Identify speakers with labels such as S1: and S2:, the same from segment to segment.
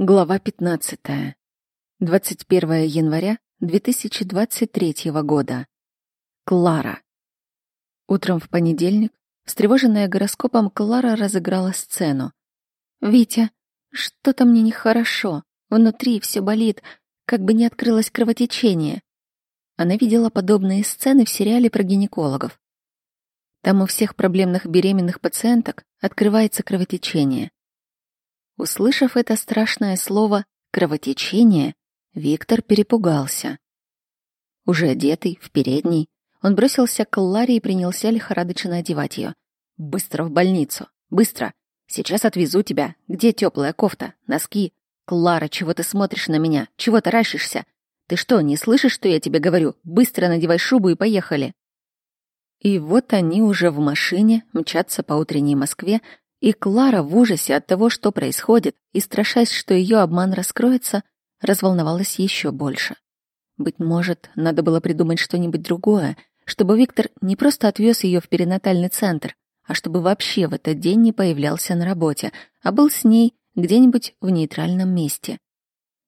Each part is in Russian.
S1: Глава 15. 21 января 2023 года. Клара. Утром в понедельник, встревоженная гороскопом, Клара разыграла сцену. «Витя, что-то мне нехорошо. Внутри все болит, как бы не открылось кровотечение». Она видела подобные сцены в сериале про гинекологов. Там у всех проблемных беременных пациенток открывается кровотечение. Услышав это страшное слово «кровотечение», Виктор перепугался. Уже одетый, в передней, он бросился к Ларе и принялся лихорадочно одевать ее. «Быстро в больницу! Быстро! Сейчас отвезу тебя! Где теплая кофта? Носки? Клара, чего ты смотришь на меня? Чего таращишься? Ты что, не слышишь, что я тебе говорю? Быстро надевай шубу и поехали!» И вот они уже в машине мчатся по утренней Москве, и Клара в ужасе от того, что происходит, и страшась, что ее обман раскроется, разволновалась еще больше. Быть может, надо было придумать что-нибудь другое, чтобы Виктор не просто отвез ее в перинатальный центр, а чтобы вообще в этот день не появлялся на работе, а был с ней где-нибудь в нейтральном месте.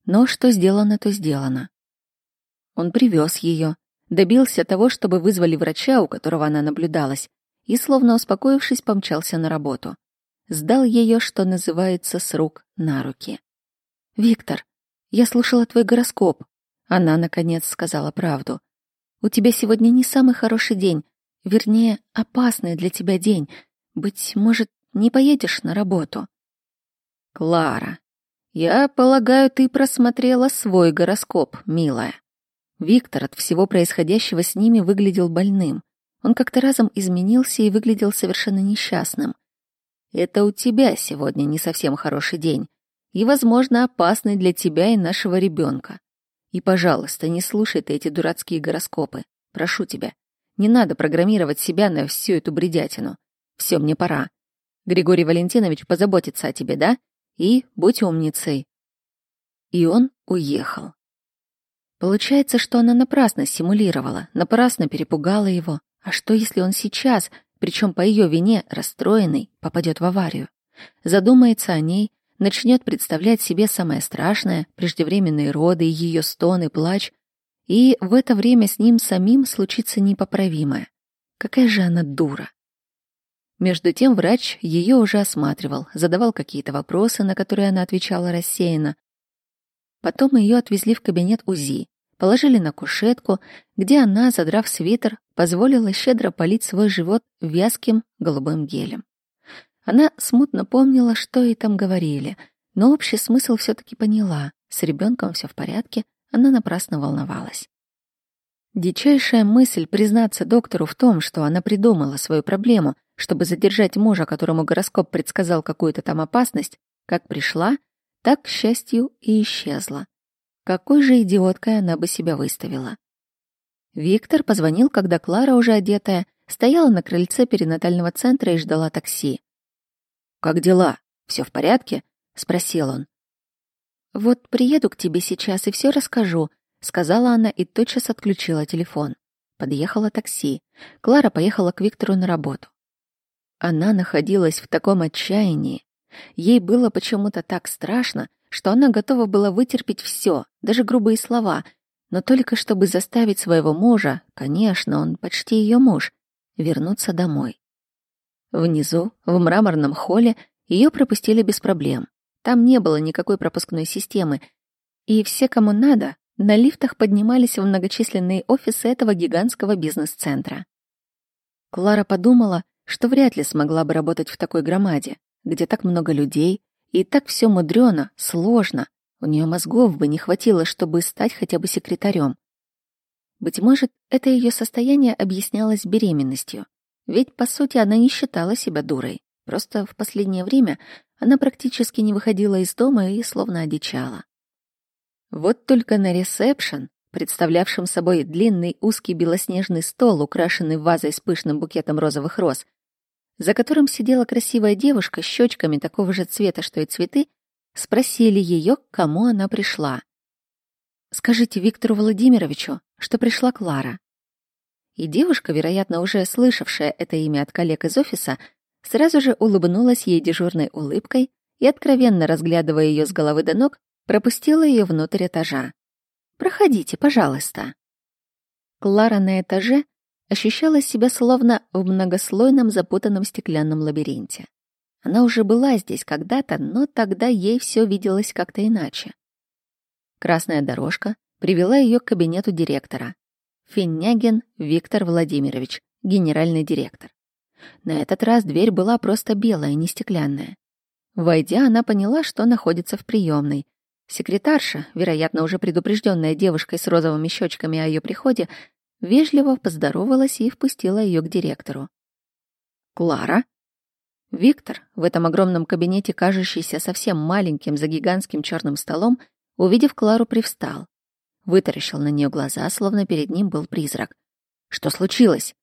S1: Но что сделано, то сделано. Он привез ее, добился того, чтобы вызвали врача, у которого она наблюдалась, и, словно успокоившись, помчался на работу сдал ее, что называется, с рук на руки. «Виктор, я слушала твой гороскоп». Она, наконец, сказала правду. «У тебя сегодня не самый хороший день, вернее, опасный для тебя день. Быть может, не поедешь на работу?» «Клара, я полагаю, ты просмотрела свой гороскоп, милая». Виктор от всего происходящего с ними выглядел больным. Он как-то разом изменился и выглядел совершенно несчастным. Это у тебя сегодня не совсем хороший день и, возможно, опасный для тебя и нашего ребенка. И, пожалуйста, не слушай ты эти дурацкие гороскопы. Прошу тебя. Не надо программировать себя на всю эту бредятину. Все, мне пора. Григорий Валентинович позаботится о тебе, да? И будь умницей. И он уехал. Получается, что она напрасно симулировала, напрасно перепугала его. А что, если он сейчас причем по ее вине расстроенный попадет в аварию. Задумается о ней, начнет представлять себе самое страшное, преждевременные роды, ее стоны, плач, и в это время с ним самим случится непоправимое. Какая же она дура! Между тем врач ее уже осматривал, задавал какие-то вопросы, на которые она отвечала рассеянно. Потом ее отвезли в кабинет УЗИ, положили на кушетку, где она, задрав свитер, позволила щедро полить свой живот вязким голубым гелем. Она смутно помнила, что ей там говорили, но общий смысл все-таки поняла. С ребенком все в порядке, она напрасно волновалась. Дичайшая мысль признаться доктору в том, что она придумала свою проблему, чтобы задержать мужа, которому гороскоп предсказал какую-то там опасность, как пришла, так, к счастью, и исчезла. Какой же идиоткой она бы себя выставила. Виктор позвонил, когда Клара, уже одетая, стояла на крыльце перинатального центра и ждала такси. «Как дела? Все в порядке?» — спросил он. «Вот приеду к тебе сейчас и все расскажу», — сказала она и тотчас отключила телефон. Подъехало такси. Клара поехала к Виктору на работу. Она находилась в таком отчаянии. Ей было почему-то так страшно, что она готова была вытерпеть все, даже грубые слова, но только чтобы заставить своего мужа, конечно, он почти ее муж, вернуться домой. Внизу, в мраморном холле, ее пропустили без проблем. Там не было никакой пропускной системы, и все, кому надо, на лифтах поднимались в многочисленные офисы этого гигантского бизнес-центра. Клара подумала, что вряд ли смогла бы работать в такой громаде, где так много людей, и так все мудрено, сложно, у нее мозгов бы не хватило, чтобы стать хотя бы секретарем. Быть может, это ее состояние объяснялось беременностью. Ведь, по сути, она не считала себя дурой. Просто в последнее время она практически не выходила из дома и словно одичала. Вот только на ресепшн, представлявшем собой длинный узкий белоснежный стол, украшенный вазой с пышным букетом розовых роз, за которым сидела красивая девушка с щечками такого же цвета, что и цветы, Спросили ее, к кому она пришла. «Скажите Виктору Владимировичу, что пришла Клара». И девушка, вероятно, уже слышавшая это имя от коллег из офиса, сразу же улыбнулась ей дежурной улыбкой и, откровенно разглядывая ее с головы до ног, пропустила ее внутрь этажа. «Проходите, пожалуйста». Клара на этаже ощущала себя словно в многослойном запутанном стеклянном лабиринте. Она уже была здесь когда-то, но тогда ей все виделось как-то иначе. Красная дорожка привела ее к кабинету директора. Финнягин Виктор Владимирович, генеральный директор. На этот раз дверь была просто белая, не стеклянная. Войдя, она поняла, что находится в приемной. Секретарша, вероятно, уже предупрежденная девушкой с розовыми щечками о ее приходе, вежливо поздоровалась и впустила ее к директору. «Клара?» Виктор, в этом огромном кабинете, кажущийся совсем маленьким за гигантским черным столом, увидев Клару, привстал. Вытаращил на нее глаза, словно перед ним был призрак. «Что случилось?»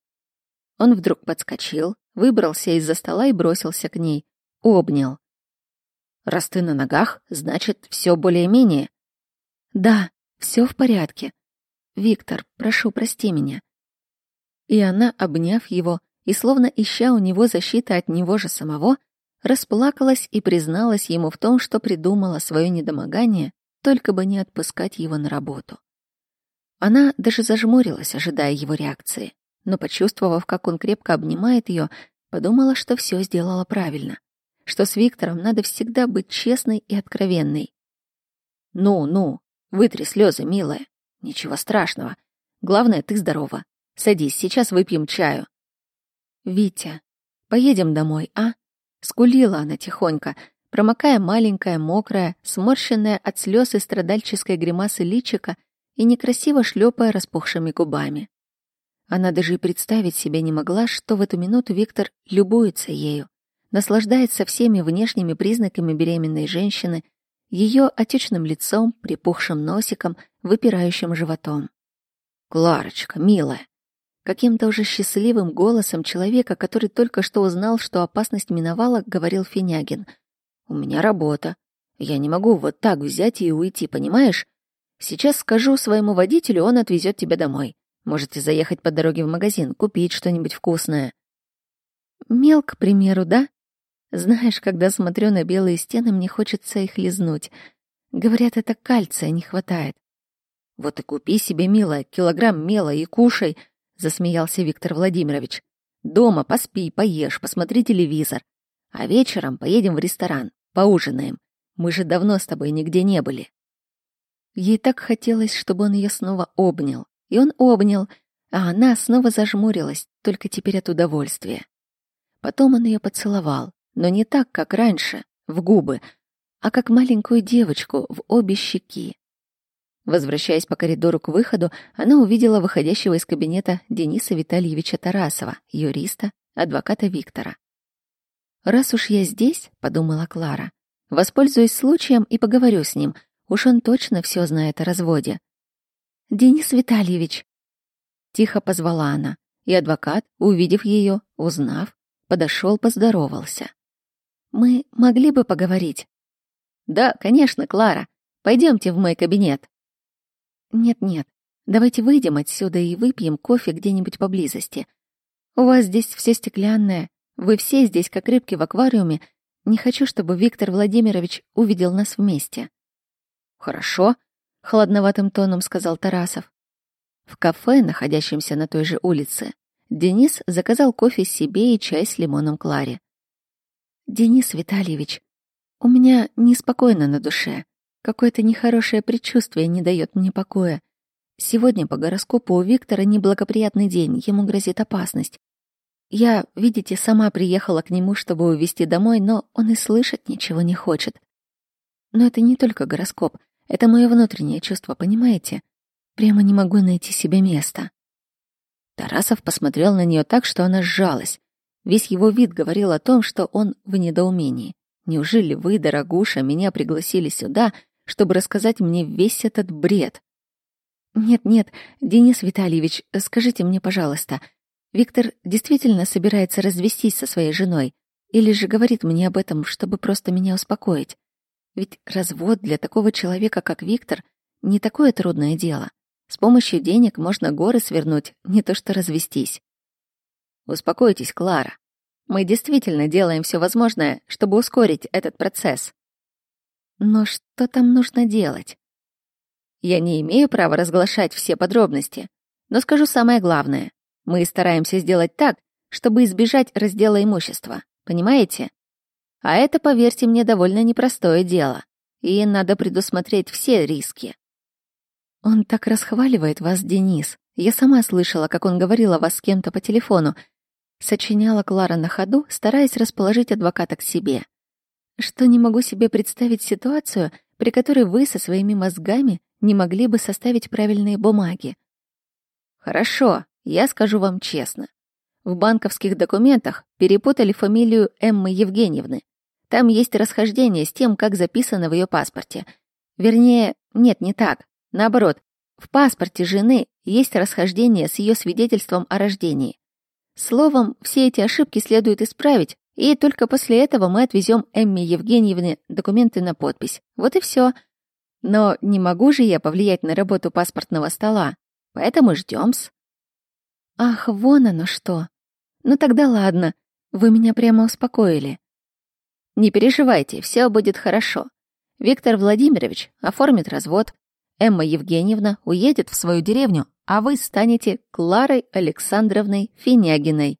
S1: Он вдруг подскочил, выбрался из-за стола и бросился к ней. Обнял. «Раз ты на ногах, значит, все более-менее?» «Да, все в порядке. Виктор, прошу, прости меня». И она, обняв его и словно ища у него защиты от него же самого, расплакалась и призналась ему в том, что придумала свое недомогание, только бы не отпускать его на работу. Она даже зажмурилась, ожидая его реакции но, почувствовав, как он крепко обнимает ее, подумала, что все сделала правильно, что с Виктором надо всегда быть честной и откровенной. «Ну, ну, вытри слезы, милая. Ничего страшного. Главное, ты здорова. Садись, сейчас выпьем чаю». «Витя, поедем домой, а?» Скулила она тихонько, промокая маленькое, мокрое, сморщенное от слез и страдальческой гримасы личика и некрасиво шлепая распухшими губами. Она даже и представить себе не могла, что в эту минуту Виктор любуется ею, наслаждается всеми внешними признаками беременной женщины, ее отечным лицом, припухшим носиком, выпирающим животом. «Кларочка, милая!» Каким-то уже счастливым голосом человека, который только что узнал, что опасность миновала, говорил Финягин. «У меня работа. Я не могу вот так взять и уйти, понимаешь? Сейчас скажу своему водителю, он отвезет тебя домой. Можете заехать по дороге в магазин, купить что-нибудь вкусное. Мел, к примеру, да? Знаешь, когда смотрю на белые стены, мне хочется их лизнуть. Говорят, это кальция не хватает. Вот и купи себе, милая, килограмм мела и кушай, засмеялся Виктор Владимирович. Дома поспи, поешь, посмотри телевизор. А вечером поедем в ресторан, поужинаем. Мы же давно с тобой нигде не были. Ей так хотелось, чтобы он ее снова обнял, и он обнял, а она снова зажмурилась, только теперь от удовольствия. Потом он ее поцеловал, но не так, как раньше, в губы, а как маленькую девочку в обе щеки. Возвращаясь по коридору к выходу, она увидела выходящего из кабинета Дениса Витальевича Тарасова, юриста, адвоката Виктора. «Раз уж я здесь», — подумала Клара, — «воспользуюсь случаем и поговорю с ним. Уж он точно все знает о разводе. «Денис Витальевич!» Тихо позвала она, и адвокат, увидев ее, узнав, подошел, поздоровался. «Мы могли бы поговорить?» «Да, конечно, Клара. Пойдемте в мой кабинет». «Нет-нет, давайте выйдем отсюда и выпьем кофе где-нибудь поблизости. У вас здесь все стеклянное, вы все здесь как рыбки в аквариуме. Не хочу, чтобы Виктор Владимирович увидел нас вместе». «Хорошо», холодноватым тоном сказал Тарасов. В кафе, находящемся на той же улице, Денис заказал кофе себе и чай с лимоном Кларе. «Денис Витальевич, у меня неспокойно на душе. Какое-то нехорошее предчувствие не дает мне покоя. Сегодня по гороскопу у Виктора неблагоприятный день, ему грозит опасность. Я, видите, сама приехала к нему, чтобы увезти домой, но он и слышать ничего не хочет. Но это не только гороскоп. Это мое внутреннее чувство, понимаете? Прямо не могу найти себе места. Тарасов посмотрел на нее так, что она сжалась. Весь его вид говорил о том, что он в недоумении. Неужели вы, дорогуша, меня пригласили сюда, чтобы рассказать мне весь этот бред? Нет-нет, Денис Витальевич, скажите мне, пожалуйста, Виктор действительно собирается развестись со своей женой или же говорит мне об этом, чтобы просто меня успокоить? Ведь развод для такого человека, как Виктор, не такое трудное дело. С помощью денег можно горы свернуть, не то что развестись. Успокойтесь, Клара. Мы действительно делаем все возможное, чтобы ускорить этот процесс. Но что там нужно делать? Я не имею права разглашать все подробности, но скажу самое главное. Мы стараемся сделать так, чтобы избежать раздела имущества. Понимаете? А это, поверьте мне, довольно непростое дело. И надо предусмотреть все риски. Он так расхваливает вас, Денис. Я сама слышала, как он говорил о вас с кем-то по телефону. Сочиняла Клара на ходу, стараясь расположить адвоката к себе. Что не могу себе представить ситуацию, при которой вы со своими мозгами не могли бы составить правильные бумаги. Хорошо, я скажу вам честно. В банковских документах перепутали фамилию Эммы Евгеньевны. Там есть расхождение с тем, как записано в ее паспорте. Вернее, нет, не так. Наоборот, в паспорте жены есть расхождение с ее свидетельством о рождении. Словом, все эти ошибки следует исправить, и только после этого мы отвезем Эмме Евгеньевне документы на подпись. Вот и все. Но не могу же я повлиять на работу паспортного стола, поэтому ждем-с. Ах, вон оно что. Ну тогда ладно, вы меня прямо успокоили. Не переживайте, все будет хорошо. Виктор Владимирович оформит развод. Эмма Евгеньевна уедет в свою деревню, а вы станете Кларой Александровной Финягиной.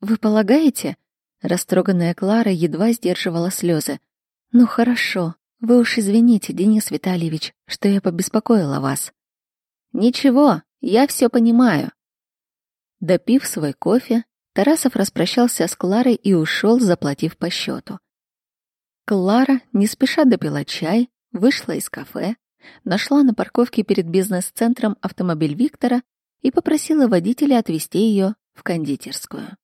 S1: Вы полагаете? Растроганная Клара едва сдерживала слезы. Ну хорошо, вы уж извините, Денис Витальевич, что я побеспокоила вас. Ничего, я все понимаю. Допив свой кофе, Тарасов распрощался с Кларой и ушел, заплатив по счету. Клара не спеша допила чай, вышла из кафе, нашла на парковке перед бизнес-центром автомобиль Виктора и попросила водителя отвезти ее в кондитерскую.